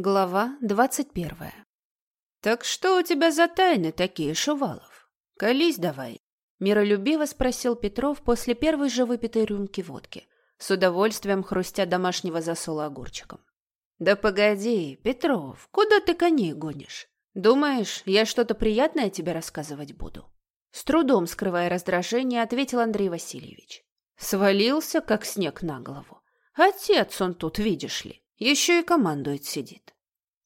Глава двадцать первая. «Так что у тебя за тайны такие, Шувалов? Колись давай!» Миролюбиво спросил Петров после первой же выпитой рюмки водки, с удовольствием хрустя домашнего засола огурчиком. «Да погоди, Петров, куда ты коней гонишь? Думаешь, я что-то приятное тебе рассказывать буду?» С трудом скрывая раздражение, ответил Андрей Васильевич. Свалился, как снег на голову. Отец он тут, видишь ли. Еще и командует сидит.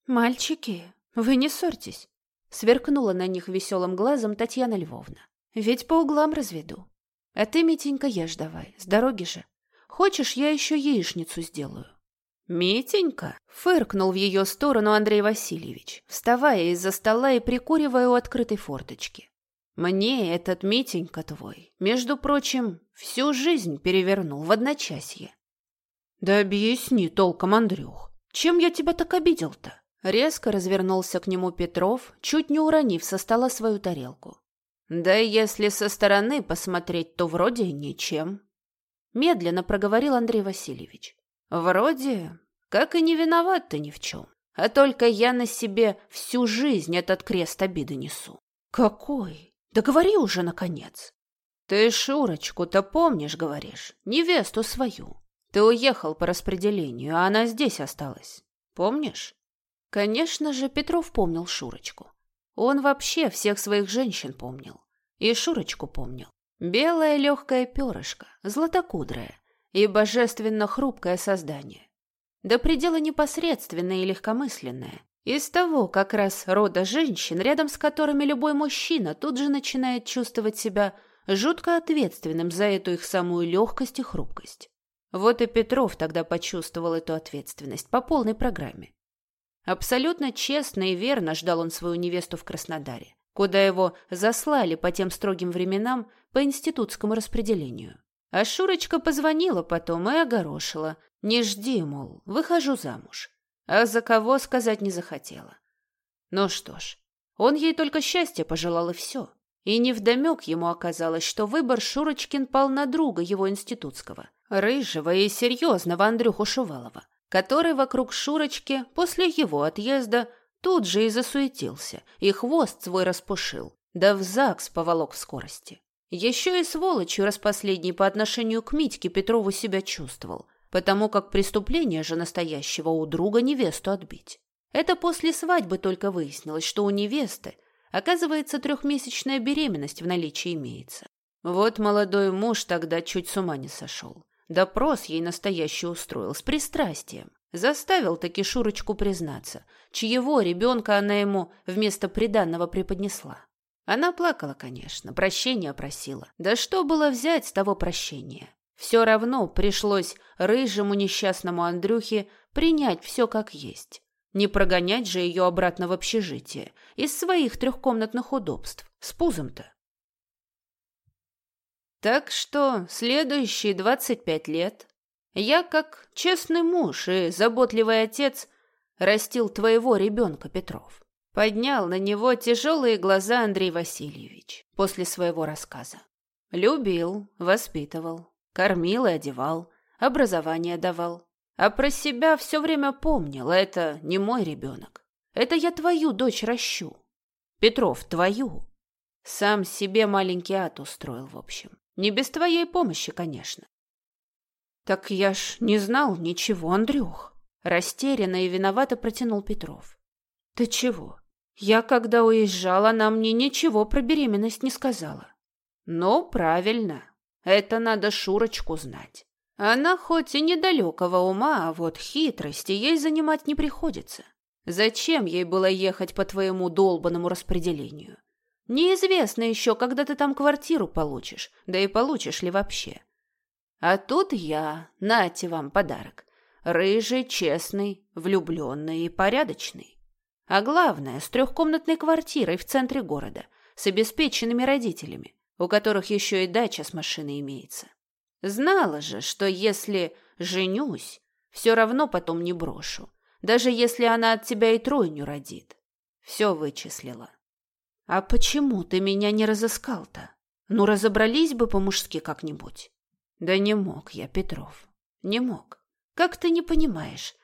«Мальчики, вы не ссорьтесь», — сверкнула на них веселым глазом Татьяна Львовна. «Ведь по углам разведу. А ты, Митенька, ешь давай, с дороги же. Хочешь, я еще яичницу сделаю?» «Митенька?» — фыркнул в ее сторону Андрей Васильевич, вставая из-за стола и прикуривая у открытой форточки. «Мне этот Митенька твой, между прочим, всю жизнь перевернул в одночасье. «Да объясни толком, Андрюх, чем я тебя так обидел-то?» Резко развернулся к нему Петров, чуть не уронив со стола свою тарелку. «Да если со стороны посмотреть, то вроде ничем». Медленно проговорил Андрей Васильевич. «Вроде, как и не виноват ты ни в чем, а только я на себе всю жизнь этот крест обиды несу». «Какой? Да говори уже, наконец!» «Ты Шурочку-то помнишь, говоришь, невесту свою?» Ты уехал по распределению, а она здесь осталась. Помнишь? Конечно же, Петров помнил Шурочку. Он вообще всех своих женщин помнил. И Шурочку помнил. Белое легкое перышко, златокудрое и божественно хрупкое создание. До предела непосредственное и легкомысленное. Из того как раз рода женщин, рядом с которыми любой мужчина тут же начинает чувствовать себя жутко ответственным за эту их самую легкость и хрупкость. Вот и Петров тогда почувствовал эту ответственность по полной программе. Абсолютно честно и верно ждал он свою невесту в Краснодаре, куда его заслали по тем строгим временам по институтскому распределению. А Шурочка позвонила потом и огорошила. «Не жди, мол, выхожу замуж». А за кого сказать не захотела. Ну что ж, он ей только счастья пожелал и все. И невдомек ему оказалось, что выбор Шурочкин пал на друга его институтского – рыжего и серьезного Андрюху Шувалова, который вокруг Шурочки после его отъезда тут же и засуетился, и хвост свой распушил, да в ЗАГС поволок в скорости. Еще и сволочью распоследний по отношению к Митьке Петрову себя чувствовал, потому как преступление же настоящего у друга невесту отбить. Это после свадьбы только выяснилось, что у невесты, оказывается, трехмесячная беременность в наличии имеется. Вот молодой муж тогда чуть с ума не сошел. Допрос ей настоящий устроил, с пристрастием. Заставил таки Шурочку признаться, чьего ребенка она ему вместо приданного преподнесла. Она плакала, конечно, прощения просила. Да что было взять с того прощения? Все равно пришлось рыжему несчастному Андрюхе принять все как есть. Не прогонять же ее обратно в общежитие из своих трехкомнатных удобств. С пузом-то. Так что следующие двадцать пять лет я, как честный муж и заботливый отец, растил твоего ребенка, Петров. Поднял на него тяжелые глаза Андрей Васильевич после своего рассказа. Любил, воспитывал, кормил и одевал, образование давал. А про себя все время помнил, это не мой ребенок. Это я твою дочь ращу. Петров, твою. Сам себе маленький ад устроил, в общем. Не без твоей помощи, конечно. Так я ж не знал ничего, Андрюх. Растерянно и виновато протянул Петров. Ты чего? Я, когда уезжала, она мне ничего про беременность не сказала. Ну, правильно. Это надо Шурочку знать. Она хоть и недалекого ума, а вот хитрости ей занимать не приходится. Зачем ей было ехать по твоему долбанному распределению? Неизвестно еще, когда ты там квартиру получишь, да и получишь ли вообще. А тут я, нате вам подарок. Рыжий, честный, влюбленный и порядочный. А главное, с трехкомнатной квартирой в центре города, с обеспеченными родителями, у которых еще и дача с машиной имеется. Знала же, что если женюсь, все равно потом не брошу, даже если она от тебя и тройню родит. Все вычислила. «А почему ты меня не разыскал-то? Ну, разобрались бы по-мужски как-нибудь». «Да не мог я, Петров, не мог. Как ты не понимаешь?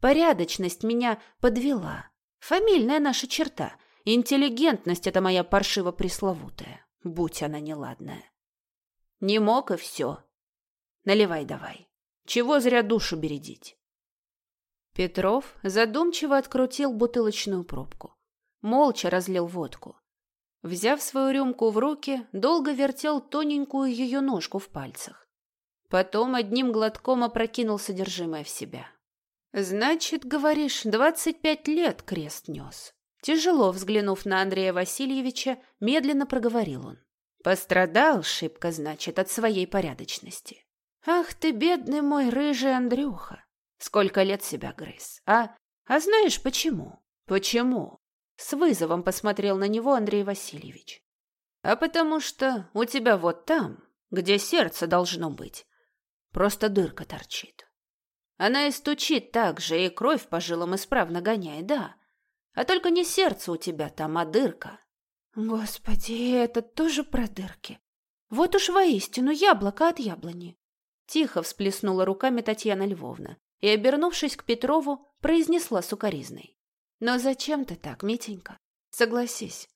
Порядочность меня подвела. Фамильная наша черта. Интеллигентность — это моя паршиво пресловутая, будь она неладная. Не мог и все. Наливай давай. Чего зря душу бередить? Петров задумчиво открутил бутылочную пробку. Молча разлил водку. Взяв свою рюмку в руки, долго вертел тоненькую ее ножку в пальцах. Потом одним глотком опрокинул содержимое в себя. «Значит, говоришь, двадцать пять лет крест нес». Тяжело взглянув на Андрея Васильевича, медленно проговорил он. «Пострадал шибко, значит, от своей порядочности. Ах ты, бедный мой рыжий Андрюха! Сколько лет себя грыз, а? А знаешь почему? Почему? С вызовом посмотрел на него Андрей Васильевич. А потому что у тебя вот там, где сердце должно быть, просто дырка торчит. Она и стучит так же, и кровь по жилам исправно гоняет, да. А только не сердце у тебя там, а дырка. Господи, это тоже про дырки. Вот уж воистину яблоко от яблони. Тихо всплеснула руками Татьяна Львовна и, обернувшись к Петрову, произнесла сукоризной. «Но зачем ты так, Митенька? Согласись,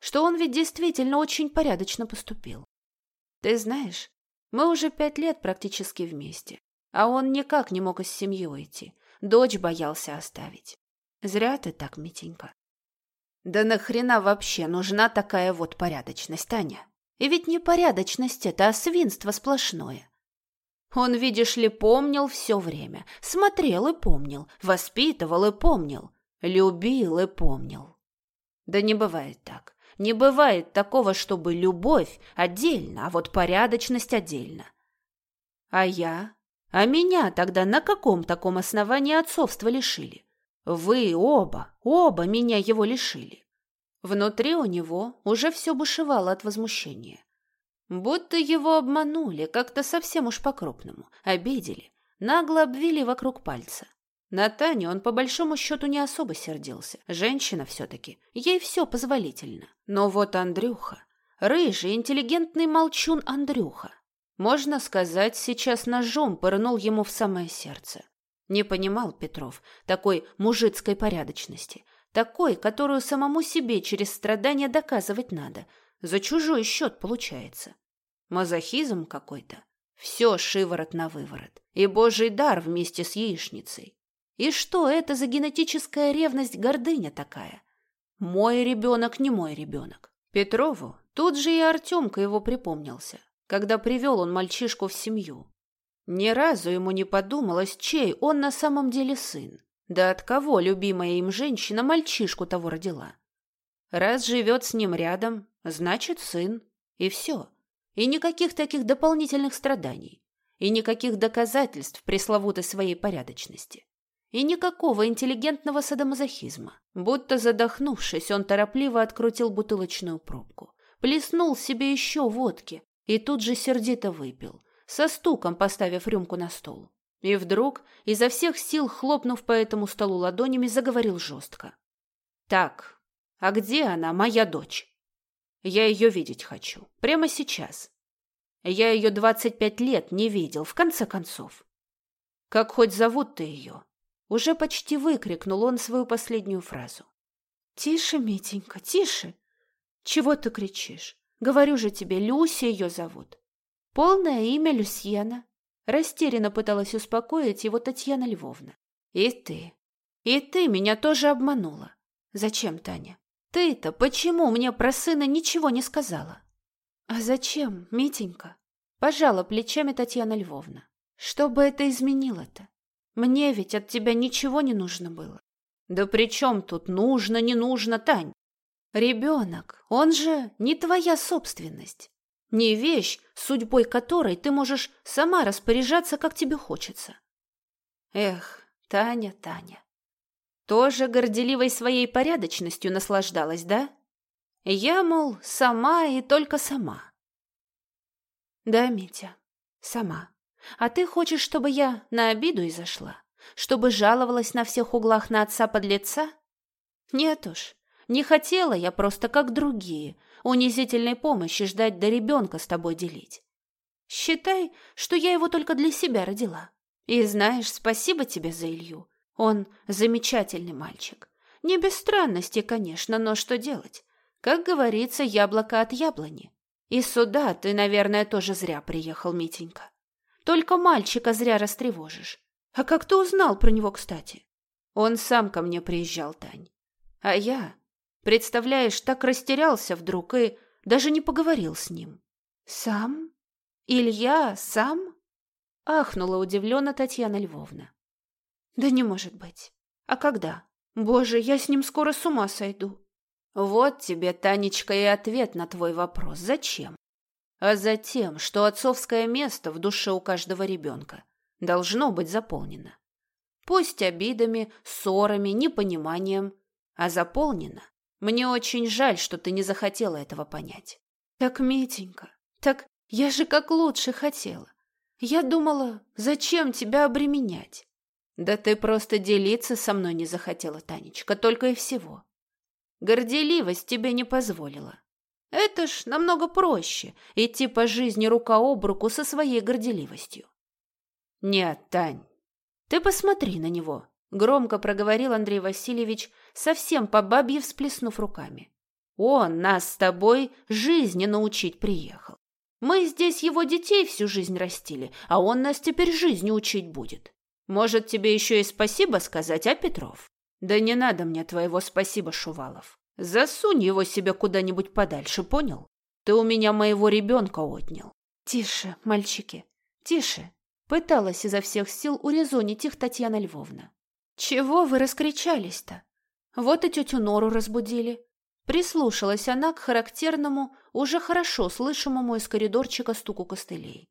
что он ведь действительно очень порядочно поступил. Ты знаешь, мы уже пять лет практически вместе, а он никак не мог из семьи уйти, дочь боялся оставить. Зря ты так, Митенька». «Да нахрена вообще нужна такая вот порядочность, Таня? И ведь не порядочность это, а свинство сплошное. Он, видишь ли, помнил все время, смотрел и помнил, воспитывал и помнил, любил и помнил. Да не бывает так. Не бывает такого, чтобы любовь отдельно, а вот порядочность отдельно. А я? А меня тогда на каком таком основании отцовства лишили? Вы оба, оба меня его лишили. Внутри у него уже все бушевало от возмущения. Будто его обманули, как-то совсем уж по-крупному, обидели, нагло обвели вокруг пальца. На Таню он по большому счету не особо сердился. Женщина все-таки, ей все позволительно. Но вот Андрюха, рыжий, интеллигентный молчун Андрюха, можно сказать, сейчас ножом пырнул ему в самое сердце. Не понимал Петров такой мужицкой порядочности, такой, которую самому себе через страдания доказывать надо – за чужой счет получается. Мазохизм какой-то. Все шиворот на выворот. И божий дар вместе с яичницей. И что это за генетическая ревность гордыня такая? Мой ребенок не мой ребенок. Петрову тут же и Артемка его припомнился, когда привел он мальчишку в семью. Ни разу ему не подумалось, чей он на самом деле сын. Да от кого любимая им женщина мальчишку того родила. Раз живет с ним рядом, значит, сын. И все. И никаких таких дополнительных страданий. И никаких доказательств пресловутой своей порядочности. И никакого интеллигентного садомазохизма. Будто задохнувшись, он торопливо открутил бутылочную пробку. Плеснул себе еще водки и тут же сердито выпил, со стуком поставив рюмку на стол. И вдруг, изо всех сил хлопнув по этому столу ладонями, заговорил жестко. «Так, а где она, моя дочь? Я ее видеть хочу. Прямо сейчас. Я ее двадцать пять лет не видел, в конце концов. Как хоть зовут ты ее? Уже почти выкрикнул он свою последнюю фразу. Тише, Митенька, тише. Чего ты кричишь? Говорю же тебе, Люся ее зовут. Полное имя Люсьена. Растерянно пыталась успокоить его Татьяна Львовна. И ты. И ты меня тоже обманула. Зачем, Таня? Ты-то почему мне про сына ничего не сказала? А зачем, Митенька? Пожала плечами Татьяна Львовна. Что бы это изменило-то? Мне ведь от тебя ничего не нужно было. Да при чем тут нужно, не нужно, Тань? Ребенок, он же не твоя собственность. Не вещь, судьбой которой ты можешь сама распоряжаться, как тебе хочется. Эх, Таня, Таня, тоже горделивой своей порядочностью наслаждалась, да? Я, мол, сама и только сама. Да, Митя, сама. А ты хочешь, чтобы я на обиду и зашла? Чтобы жаловалась на всех углах на отца-подлеца? Нет уж, не хотела я просто, как другие, унизительной помощи ждать до ребенка с тобой делить. Считай, что я его только для себя родила. И знаешь, спасибо тебе за Илью. Он замечательный мальчик. Не без странностей, конечно, но что делать? Как говорится, яблоко от яблони. И сюда ты, наверное, тоже зря приехал, Митенька. Только мальчика зря растревожишь. А как ты узнал про него, кстати? Он сам ко мне приезжал, Тань. А я, представляешь, так растерялся вдруг и даже не поговорил с ним. Сам? Илья сам? Ахнула удивленно Татьяна Львовна. Да не может быть. А когда? Боже, я с ним скоро с ума сойду. Вот тебе, Танечка, и ответ на твой вопрос. Зачем? А затем, что отцовское место в душе у каждого ребенка должно быть заполнено. Пусть обидами, ссорами, непониманием, а заполнено. Мне очень жаль, что ты не захотела этого понять. Так, Митенька, так я же как лучше хотела. Я думала, зачем тебя обременять? Да ты просто делиться со мной не захотела, Танечка, только и всего. Горделивость тебе не позволила. Это ж намного проще — идти по жизни рука об руку со своей горделивостью. Нет, Тань, ты посмотри на него, — громко проговорил Андрей Васильевич, совсем по бабье всплеснув руками. Он нас с тобой жизни научить приехал. Мы здесь его детей всю жизнь растили, а он нас теперь жизни учить будет. Может, тебе еще и спасибо сказать, а, Петров? Да не надо мне твоего спасибо, Шувалов. Засунь его себе куда-нибудь подальше, понял? Ты у меня моего ребенка отнял. Тише, мальчики, тише. Пыталась изо всех сил урезонить их Татьяна Львовна. Чего вы раскричались-то? Вот и тетю Нору разбудили. Прислушалась она к характерному, уже хорошо слышимому из коридорчика стуку костылей.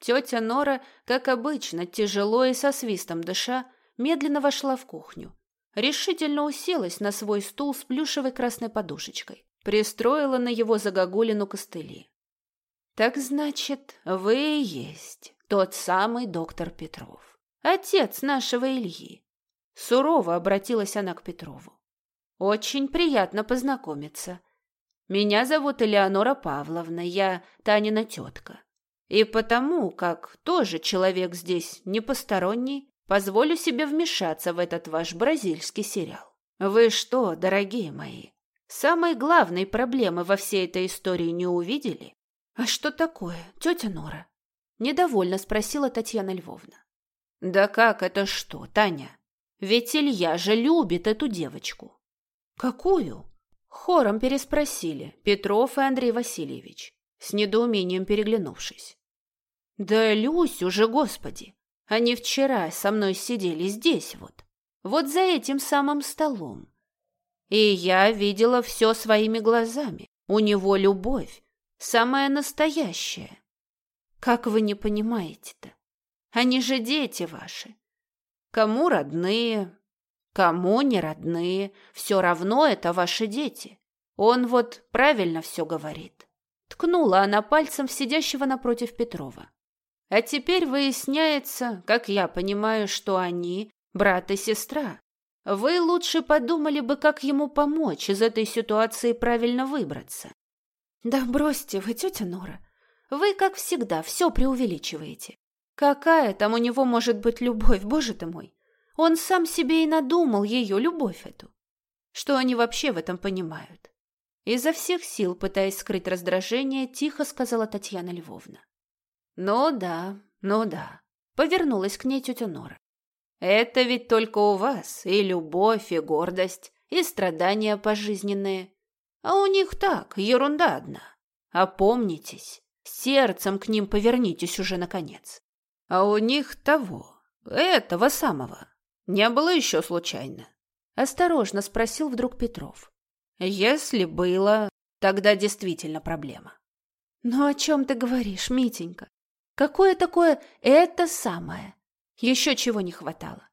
Тетя Нора, как обычно, тяжело и со свистом дыша, медленно вошла в кухню. Решительно уселась на свой стул с плюшевой красной подушечкой. Пристроила на его загогулину костыли. «Так значит, вы и есть тот самый доктор Петров, отец нашего Ильи». Сурово обратилась она к Петрову. Очень приятно познакомиться. Меня зовут Элеонора Павловна, я Танина тетка. И потому, как тоже человек здесь не посторонний, позволю себе вмешаться в этот ваш бразильский сериал. Вы что, дорогие мои, самой главной проблемы во всей этой истории не увидели? А что такое, тетя Нора? Недовольно спросила Татьяна Львовна. Да как это что, Таня? Ведь Илья же любит эту девочку. «Какую?» Хором переспросили Петров и Андрей Васильевич, с недоумением переглянувшись. «Да Люсю же, господи! Они вчера со мной сидели здесь вот, вот за этим самым столом. И я видела все своими глазами. У него любовь, самая настоящая. Как вы не понимаете-то? Они же дети ваши. Кому родные, Кому не родные, все равно это ваши дети. Он вот правильно все говорит. Ткнула она пальцем в сидящего напротив Петрова. А теперь выясняется, как я понимаю, что они брат и сестра. Вы лучше подумали бы, как ему помочь из этой ситуации правильно выбраться. Да бросьте вы, тетя Нора. Вы, как всегда, все преувеличиваете. Какая там у него может быть любовь, боже ты мой? Он сам себе и надумал ее, любовь эту. Что они вообще в этом понимают? Изо всех сил, пытаясь скрыть раздражение, тихо сказала Татьяна Львовна. «Ну да, ну да», — повернулась к ней тетя Нора. «Это ведь только у вас и любовь, и гордость, и страдания пожизненные. А у них так, ерунда одна. Опомнитесь, сердцем к ним повернитесь уже наконец. А у них того, этого самого, не было еще случайно? Осторожно спросил вдруг Петров. Если было, тогда действительно проблема. Ну о чем ты говоришь, Митенька? Какое такое «это самое»? Еще чего не хватало?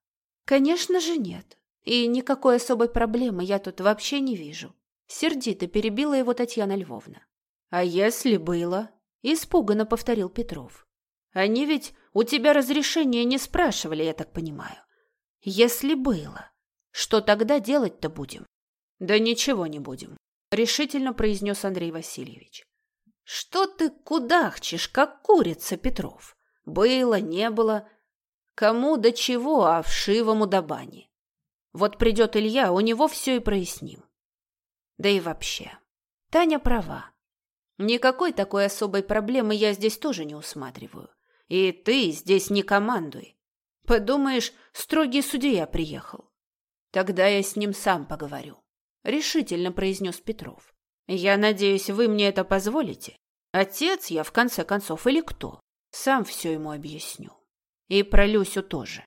Конечно же нет. И никакой особой проблемы я тут вообще не вижу. Сердито перебила его Татьяна Львовна. А если было? Испуганно повторил Петров. Они ведь у тебя разрешения не спрашивали, я так понимаю. Если было, что тогда делать-то будем? Да ничего не будем, решительно произнес Андрей Васильевич. Что ты кудахчешь, как курица, Петров? Было, не было. Кому до чего, а вшивому до бани. Вот придет Илья, у него все и проясним. Да и вообще, Таня права. Никакой такой особой проблемы я здесь тоже не усматриваю. И ты здесь не командуй. Подумаешь, строгий судья приехал. Тогда я с ним сам поговорю. Решительно произнес Петров. Я надеюсь, вы мне это позволите. Отец я, в конце концов, или кто? Сам все ему объясню. И про Люсю тоже.